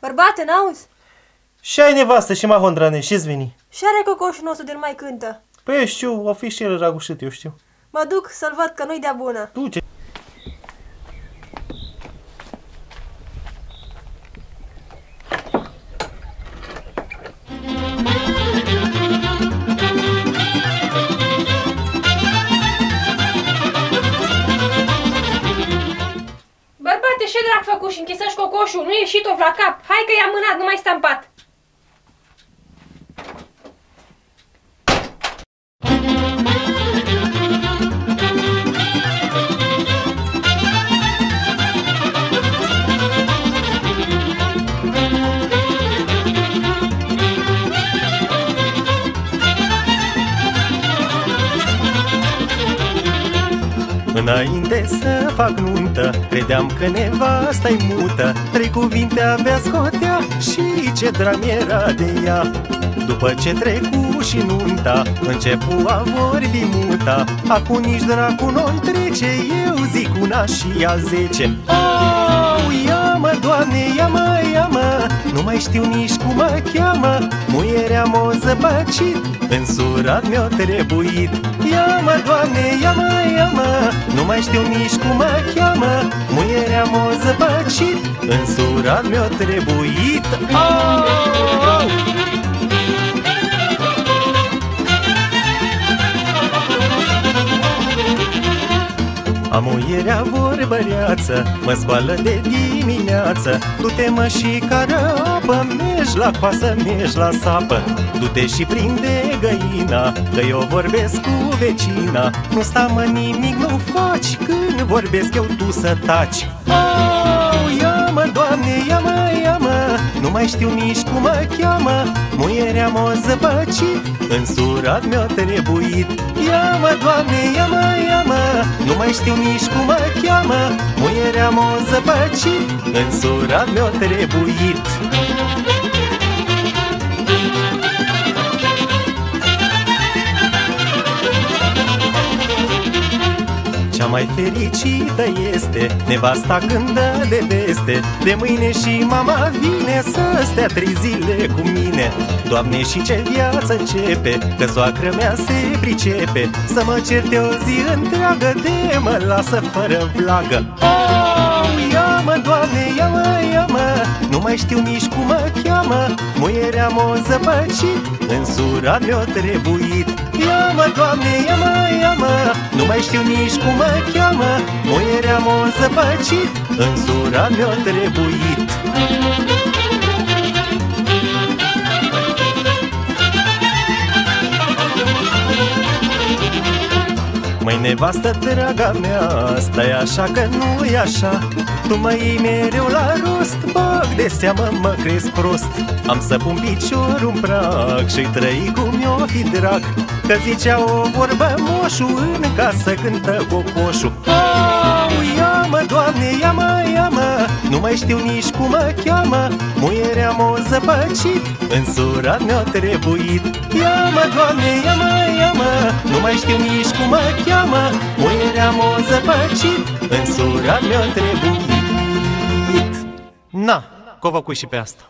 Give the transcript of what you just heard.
Bărbate? Bărbate, n-auzi? Și ai nevastă și mahondrane și-ți veni. Și are cocoșul nostru de nu mai cântă. Păi eu știu, o fi și el ragușit, eu știu. Mă duc să-l văd că nu-i de-a bună. Tu ce? Ce drag făcut și închisăși cocoșul? Nu ieși tot la cap. Hai că i-am mânat, nu mai sta Înainte să fac nuntă Credeam că nevasta-i mută. Trei cuvinte abia scotea Și ce dram era de ea. După ce trecu și nunta Începu a vorbi muta. Acum nici dracu nu trece Eu zic una și a zece. Oh, știu nici cum mă cheamă. Muierea m-o zăpăcit Însurat mi-o trebuit. Ia-mă, Doamne, ia-mă, ia-mă Nu mai știu nici cum mă cheamă. Muierea m-o zăpăcit Însurat mi-o trebuit. Oh! Am o ierea vorbăreață Mă scoală de dimineață. Du-te mă și cară apă Mergi la coasă, mergi la sapă. Du-te și prinde găina Că eu vorbesc cu vecina. Nu sta mă nimic, nu faci Când vorbesc eu tu să taci. Oh, ia-mă, Doamne, ia-mă, ia-mă Nu mai știu nici cum mă cheamă Muierea m-o zăpăcit Însurat mi-o trebuit Ia-mă, Doamne, ia-mă, ia-mă. Nu mai știu nici cum mă cheamă Muierea m-o zăpăcit Însurat mi-o trebuit mai fericită este. Nevasta când dă de veste De mâine și mama vine Să stea trei zile cu mine. Doamne și ce viață începe Că soacră mea se pricepe. Să mă certe o zi întreagă De mă lasă fără vlagă. Oh, ia-mă, Doamne, ia-mă, ia-mă Nu mai știu nici cum mă cheamă. Muierea m-o zăpăcit Însurat mi-o trebuit Ia-mă, Doamne, ia-mă, ia-mă Nu mai știu nici cum mă cheamă. Muierea m-o zăpăcit Însurat mi-o trebuit Măi nevastă draga mea, stai așa că nu e așa. Tu mă iei mereu la rost, bag de seamă mă crezi prost. Am să pun piciorul în prag și trăi cum mi-o fi drag. Că zicea o vorbă moșu în casă cântă cocoșul Oh, ia-mă, Doamne, ia-mă, ia-mă Nu mai știu nici cum mă cheamă. Muierea m-o zăpăcit Însurat mi-o trebuit. Ia-mă, Doamne, ia-mă, ia-mă Nu mai știu nici cum mă cheamă Muierea m-o zăpăcit Însurat mi-o trebuit Na, că o și pe asta